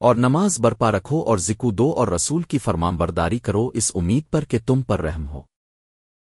اور نماز برپا رکھو اور ذکو دو اور رسول کی فرمان برداری کرو، اس امید پر کہ تم پر رحم ہو۔